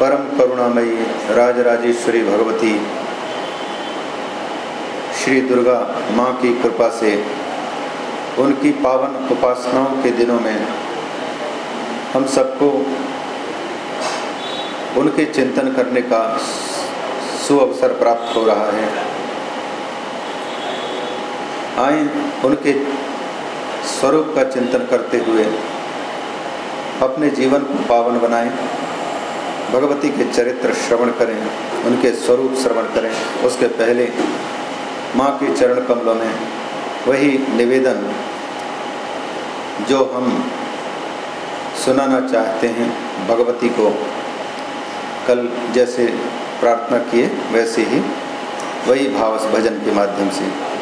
परम करुणामयी राजराजेश्वरी भगवती, श्री दुर्गा माँ की कृपा से उनकी पावन उपासनाओं के दिनों में हम सबको उनके चिंतन करने का सुअवसर प्राप्त हो रहा है। आए उनके स्वरूप का चिंतन करते हुए अपने जीवन को पावन बनाएँ। भगवती के चरित्र श्रवण करें, उनके स्वरूप श्रवण करें। उसके पहले माँ के चरण कमलों में वही निवेदन जो हम सुनाना चाहते हैं भगवती को। कल जैसे प्रार्थना किए, वैसे ही वही भाव भजन के माध्यम से।